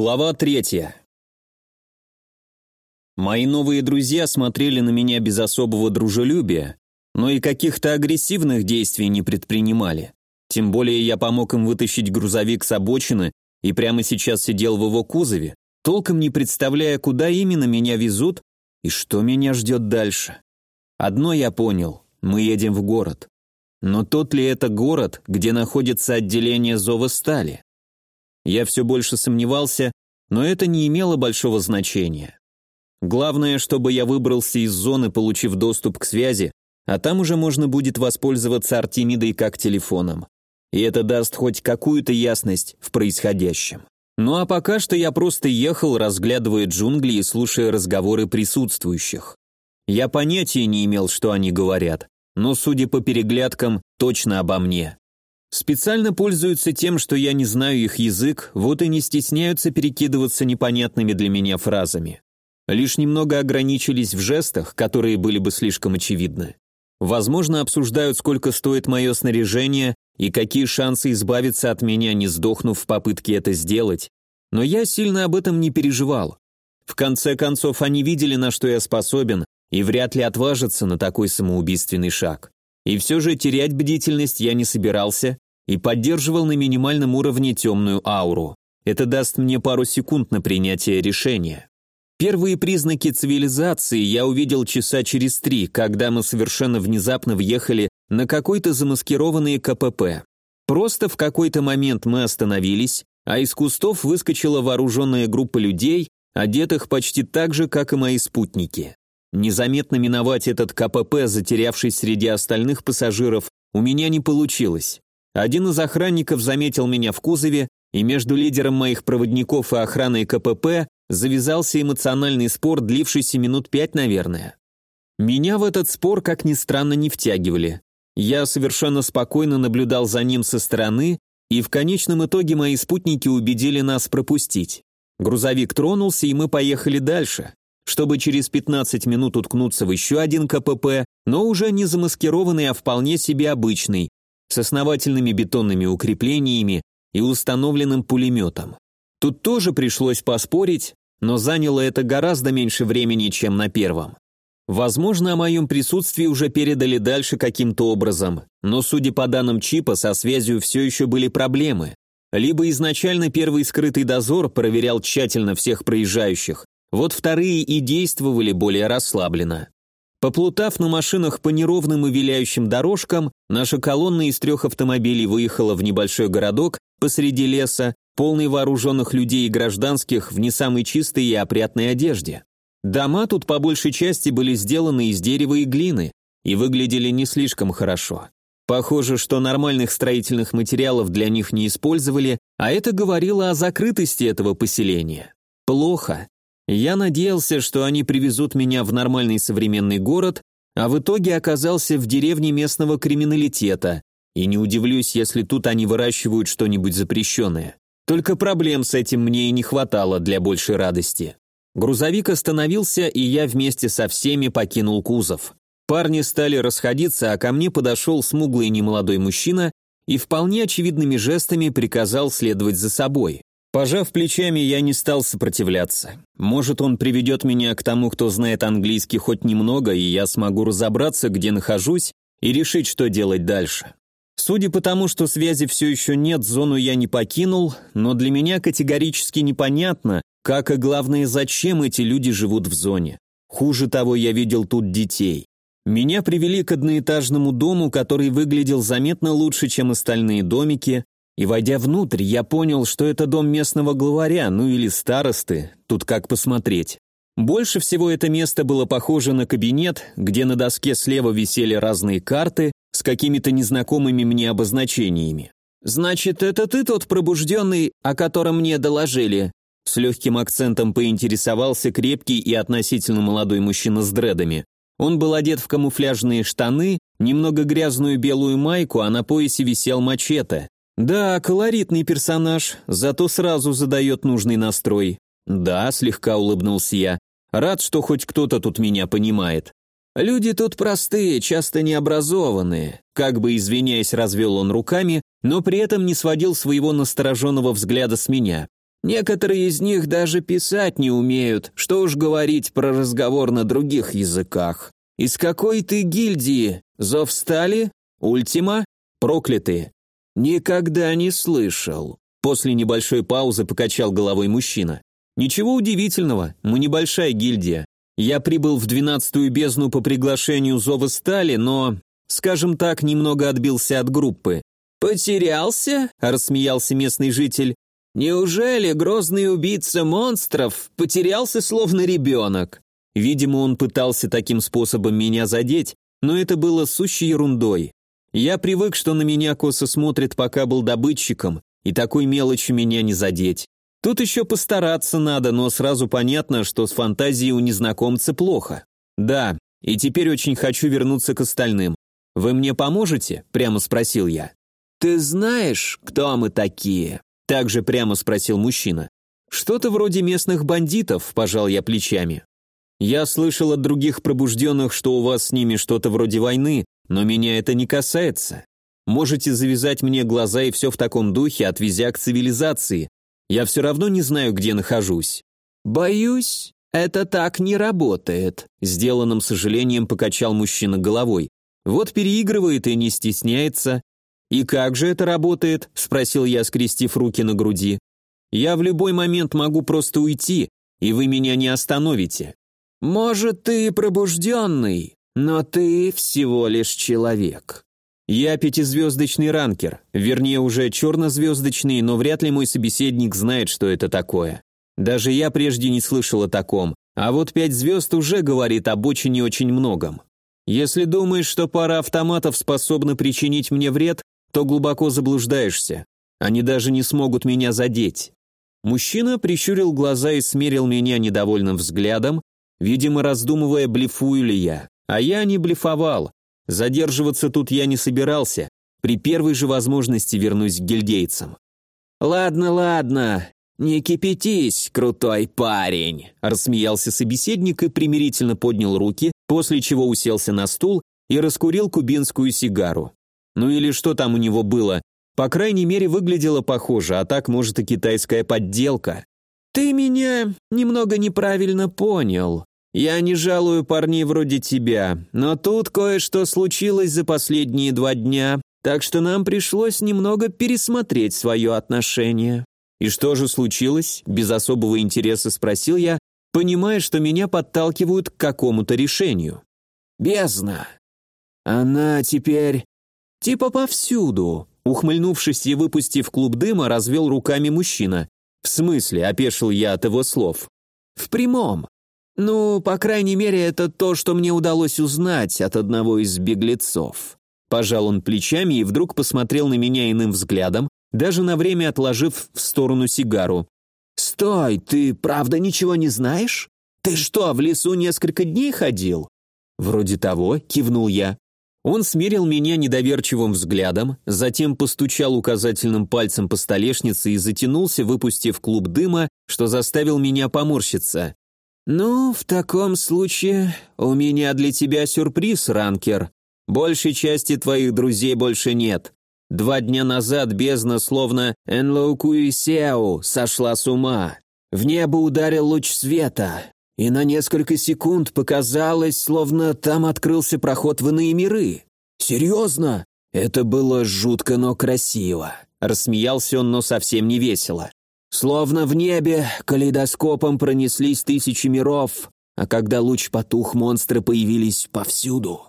Глава третья. Мои новые друзья смотрели на меня без особого дружелюбия, но и каких-то агрессивных действий не предпринимали. Тем более я помог им вытащить грузовик с обочины и прямо сейчас сидел в его кузове, толком не представляя, куда именно меня везут и что меня ждет дальше. Одно я понял – мы едем в город. Но тот ли это город, где находится отделение Зова Стали? Я все больше сомневался, но это не имело большого значения. Главное, чтобы я выбрался из зоны, получив доступ к связи, а там уже можно будет воспользоваться Артемидой как телефоном. И это даст хоть какую-то ясность в происходящем. Ну а пока что я просто ехал, разглядывая джунгли и слушая разговоры присутствующих. Я понятия не имел, что они говорят, но, судя по переглядкам, точно обо мне. Специально пользуются тем, что я не знаю их язык, вот и не стесняются перекидываться непонятными для меня фразами. Лишь немного ограничились в жестах, которые были бы слишком очевидны. Возможно, обсуждают, сколько стоит мое снаряжение и какие шансы избавиться от меня, не сдохнув в попытке это сделать. Но я сильно об этом не переживал. В конце концов, они видели, на что я способен, и вряд ли отважатся на такой самоубийственный шаг. И все же терять бдительность я не собирался и поддерживал на минимальном уровне темную ауру. Это даст мне пару секунд на принятие решения. Первые признаки цивилизации я увидел часа через три, когда мы совершенно внезапно въехали на какой-то замаскированный КПП. Просто в какой-то момент мы остановились, а из кустов выскочила вооруженная группа людей, одетых почти так же, как и мои спутники. Незаметно миновать этот КПП, затерявшись среди остальных пассажиров, у меня не получилось. Один из охранников заметил меня в кузове, и между лидером моих проводников и охраной КПП завязался эмоциональный спор, длившийся минут пять, наверное. Меня в этот спор, как ни странно, не втягивали. Я совершенно спокойно наблюдал за ним со стороны, и в конечном итоге мои спутники убедили нас пропустить. Грузовик тронулся, и мы поехали дальше чтобы через 15 минут уткнуться в еще один КПП, но уже не замаскированный, а вполне себе обычный, с основательными бетонными укреплениями и установленным пулеметом. Тут тоже пришлось поспорить, но заняло это гораздо меньше времени, чем на первом. Возможно, о моем присутствии уже передали дальше каким-то образом, но, судя по данным чипа, со связью все еще были проблемы. Либо изначально первый скрытый дозор проверял тщательно всех проезжающих, вот вторые и действовали более расслабленно. Поплутав на машинах по неровным и виляющим дорожкам, наша колонна из трех автомобилей выехала в небольшой городок посреди леса, полный вооруженных людей и гражданских в не самой чистой и опрятной одежде. Дома тут по большей части были сделаны из дерева и глины и выглядели не слишком хорошо. Похоже, что нормальных строительных материалов для них не использовали, а это говорило о закрытости этого поселения. Плохо. Я надеялся, что они привезут меня в нормальный современный город, а в итоге оказался в деревне местного криминалитета, и не удивлюсь, если тут они выращивают что-нибудь запрещенное. Только проблем с этим мне и не хватало для большей радости. Грузовик остановился, и я вместе со всеми покинул кузов. Парни стали расходиться, а ко мне подошел смуглый немолодой мужчина и вполне очевидными жестами приказал следовать за собой. Пожав плечами, я не стал сопротивляться. Может, он приведет меня к тому, кто знает английский хоть немного, и я смогу разобраться, где нахожусь, и решить, что делать дальше. Судя по тому, что связи все еще нет, зону я не покинул, но для меня категорически непонятно, как и главное, зачем эти люди живут в зоне. Хуже того, я видел тут детей. Меня привели к одноэтажному дому, который выглядел заметно лучше, чем остальные домики, и, войдя внутрь, я понял, что это дом местного главаря, ну или старосты, тут как посмотреть. Больше всего это место было похоже на кабинет, где на доске слева висели разные карты с какими-то незнакомыми мне обозначениями. «Значит, это ты тот пробужденный, о котором мне доложили?» С легким акцентом поинтересовался крепкий и относительно молодой мужчина с дредами. Он был одет в камуфляжные штаны, немного грязную белую майку, а на поясе висел мачете. Да, колоритный персонаж, зато сразу задает нужный настрой. Да, слегка улыбнулся я. Рад, что хоть кто-то тут меня понимает. Люди тут простые, часто необразованные. Как бы извиняясь, развел он руками, но при этом не сводил своего настороженного взгляда с меня. Некоторые из них даже писать не умеют, что уж говорить про разговор на других языках. Из какой ты гильдии? Зов стали? Ультима? Проклятые? Никогда не слышал. После небольшой паузы покачал головой мужчина. Ничего удивительного, мы небольшая гильдия. Я прибыл в двенадцатую бездну по приглашению Зова Стали, но, скажем так, немного отбился от группы. «Потерялся?» – рассмеялся местный житель. «Неужели грозный убийца монстров потерялся словно ребенок?» Видимо, он пытался таким способом меня задеть, но это было сущей ерундой. Я привык, что на меня косо смотрят, пока был добытчиком, и такой мелочи меня не задеть. Тут еще постараться надо, но сразу понятно, что с фантазией у незнакомца плохо. Да, и теперь очень хочу вернуться к остальным. Вы мне поможете? Прямо спросил я. Ты знаешь, кто мы такие? Также прямо спросил мужчина. Что-то вроде местных бандитов, пожал я плечами. Я слышал от других пробужденных, что у вас с ними что-то вроде войны, но меня это не касается. Можете завязать мне глаза и все в таком духе, отвезя к цивилизации. Я все равно не знаю, где нахожусь». «Боюсь, это так не работает», — сделанным сожалением покачал мужчина головой. «Вот переигрывает и не стесняется». «И как же это работает?» — спросил я, скрестив руки на груди. «Я в любой момент могу просто уйти, и вы меня не остановите». «Может, ты пробужденный, но ты всего лишь человек. Я пятизвездочный ранкер, вернее уже чернозвездочный, но вряд ли мой собеседник знает, что это такое. Даже я прежде не слышал о таком, а вот пять звезд уже говорит об очень и очень многом. Если думаешь, что пара автоматов способна причинить мне вред, то глубоко заблуждаешься. Они даже не смогут меня задеть. Мужчина прищурил глаза и смерил меня недовольным взглядом, видимо, раздумывая, блефую ли я. А я не блефовал. Задерживаться тут я не собирался. При первой же возможности вернусь к гильдейцам. «Ладно, ладно, не кипятись, крутой парень», рассмеялся собеседник и примирительно поднял руки, после чего уселся на стул и раскурил кубинскую сигару. Ну или что там у него было, по крайней мере выглядело похоже, а так может и китайская подделка. «Ты меня немного неправильно понял», я не жалую парней вроде тебя, но тут кое-что случилось за последние два дня, так что нам пришлось немного пересмотреть свое отношение». «И что же случилось?» – без особого интереса спросил я, понимая, что меня подталкивают к какому-то решению. «Бездна. Она теперь типа повсюду», – ухмыльнувшись и выпустив клуб дыма, развел руками мужчина. «В смысле?» – опешил я от его слов. «В прямом. «Ну, по крайней мере, это то, что мне удалось узнать от одного из беглецов». Пожал он плечами и вдруг посмотрел на меня иным взглядом, даже на время отложив в сторону сигару. «Стой, ты правда ничего не знаешь? Ты что, в лесу несколько дней ходил?» «Вроде того», — кивнул я. Он смерил меня недоверчивым взглядом, затем постучал указательным пальцем по столешнице и затянулся, выпустив клуб дыма, что заставил меня поморщиться. «Ну, в таком случае у меня для тебя сюрприз, ранкер. Большей части твоих друзей больше нет. Два дня назад бездна, словно Энлоукуисеу, сошла с ума. В небо ударил луч света, и на несколько секунд показалось, словно там открылся проход в иные миры. Серьезно? Это было жутко, но красиво. Рассмеялся он, но совсем не весело. Словно в небе калейдоскопом пронеслись тысячи миров, а когда луч потух, монстры появились повсюду.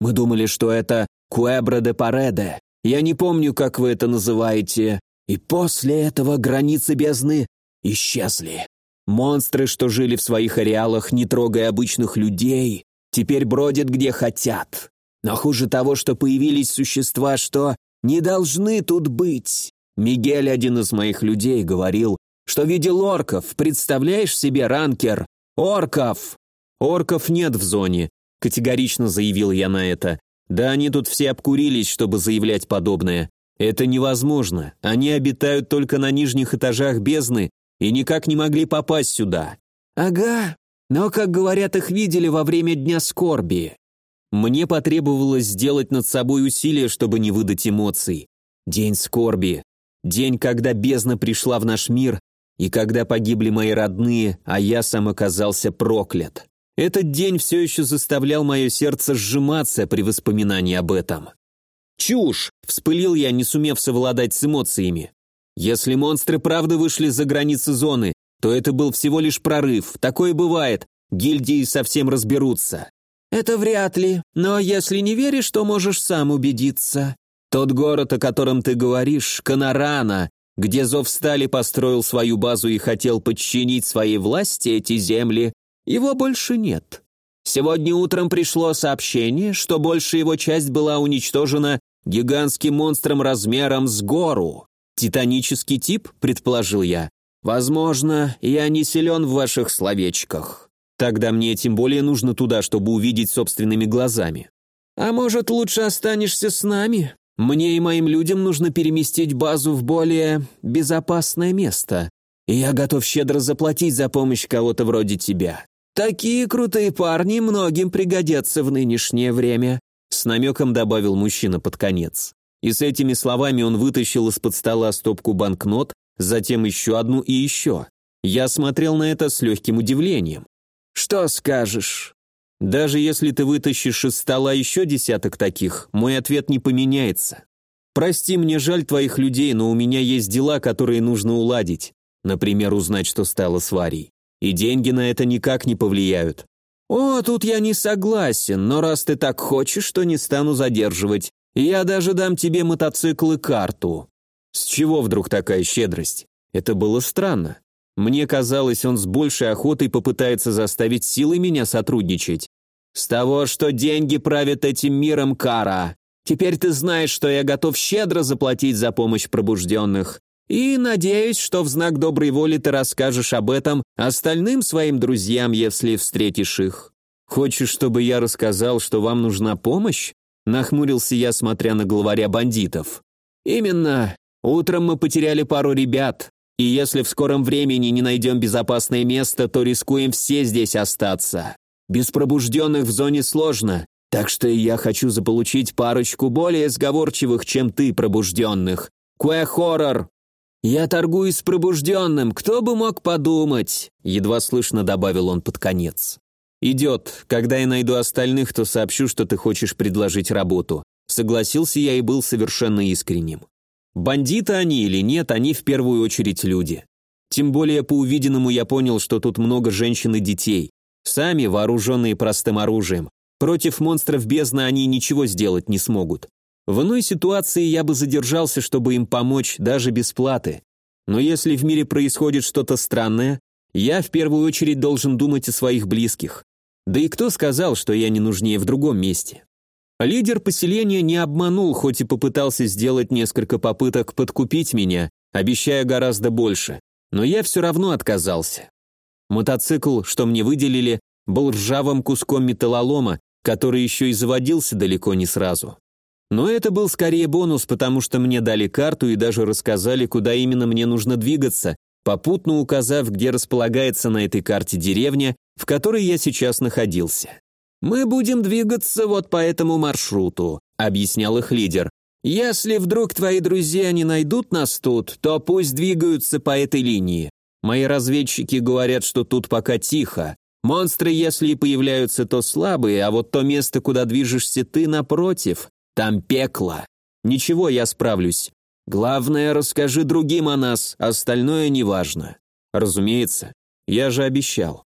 Мы думали, что это Куэбра де Пареде. Я не помню, как вы это называете. И после этого границы бездны исчезли. Монстры, что жили в своих ареалах, не трогая обычных людей, теперь бродят где хотят. Но хуже того, что появились существа, что не должны тут быть. Мигель, один из моих людей, говорил, что видел орков. Представляешь себе, ранкер? Орков! Орков нет в зоне, категорично заявил я на это. Да они тут все обкурились, чтобы заявлять подобное. Это невозможно. Они обитают только на нижних этажах бездны и никак не могли попасть сюда. Ага, но, как говорят, их видели во время Дня Скорби. Мне потребовалось сделать над собой усилие, чтобы не выдать эмоций. День скорби. День, когда бездна пришла в наш мир И когда погибли мои родные, а я сам оказался проклят. Этот день все еще заставлял мое сердце сжиматься при воспоминании об этом. «Чушь!» – вспылил я, не сумев совладать с эмоциями. «Если монстры правда вышли за границы зоны, то это был всего лишь прорыв. Такое бывает. Гильдии совсем разберутся». «Это вряд ли. Но если не веришь, то можешь сам убедиться. Тот город, о котором ты говоришь, Канарана, где Зов Стали построил свою базу и хотел подчинить своей власти эти земли, его больше нет. Сегодня утром пришло сообщение, что большая его часть была уничтожена гигантским монстром размером с гору. Титанический тип, предположил я. Возможно, я не силен в ваших словечках. Тогда мне тем более нужно туда, чтобы увидеть собственными глазами. А может, лучше останешься с нами? Мне и моим людям нужно переместить базу в более безопасное место. И я готов щедро заплатить за помощь кого-то вроде тебя. Такие крутые парни многим пригодятся в нынешнее время», с намеком добавил мужчина под конец. И с этими словами он вытащил из-под стола стопку банкнот, затем еще одну и еще. Я смотрел на это с легким удивлением. «Что скажешь?» «Даже если ты вытащишь из стола еще десяток таких, мой ответ не поменяется. Прости, мне жаль твоих людей, но у меня есть дела, которые нужно уладить. Например, узнать, что стало с Варей и деньги на это никак не повлияют. О, тут я не согласен, но раз ты так хочешь, то не стану задерживать. Я даже дам тебе мотоцикл и карту. С чего вдруг такая щедрость? Это было странно. Мне казалось, он с большей охотой попытается заставить силой меня сотрудничать. С того, что деньги правят этим миром, Кара. Теперь ты знаешь, что я готов щедро заплатить за помощь пробужденных. И надеюсь, что в знак доброй воли ты расскажешь об этом остальным своим друзьям, если встретишь их. Хочешь, чтобы я рассказал, что вам нужна помощь? Нахмурился я, смотря на главаря бандитов. Именно. Утром мы потеряли пару ребят, и если в скором времени не найдем безопасное место, то рискуем все здесь остаться. Без пробужденных в зоне сложно, так что я хочу заполучить парочку более сговорчивых, чем ты, пробужденных. Куэ-хоррор, «Я торгуюсь с пробужденным, кто бы мог подумать?» Едва слышно добавил он под конец. «Идет. Когда я найду остальных, то сообщу, что ты хочешь предложить работу». Согласился я и был совершенно искренним. Бандиты они или нет, они в первую очередь люди. Тем более по увиденному я понял, что тут много женщин и детей. Сами, вооруженные простым оружием. Против монстров бездны они ничего сделать не смогут. В иной ситуации я бы задержался, чтобы им помочь, даже без платы. Но если в мире происходит что-то странное, я в первую очередь должен думать о своих близких. Да и кто сказал, что я не нужнее в другом месте? Лидер поселения не обманул, хоть и попытался сделать несколько попыток подкупить меня, обещая гораздо больше, но я все равно отказался. Мотоцикл, что мне выделили, был ржавым куском металлолома, который еще и заводился далеко не сразу. Но это был скорее бонус, потому что мне дали карту и даже рассказали, куда именно мне нужно двигаться, попутно указав, где располагается на этой карте деревня, в которой я сейчас находился. «Мы будем двигаться вот по этому маршруту», — объяснял их лидер. «Если вдруг твои друзья не найдут нас тут, то пусть двигаются по этой линии. Мои разведчики говорят, что тут пока тихо. Монстры, если и появляются, то слабые, а вот то место, куда движешься ты, напротив, там пекло. Ничего, я справлюсь. Главное, расскажи другим о нас, остальное неважно. Разумеется, я же обещал.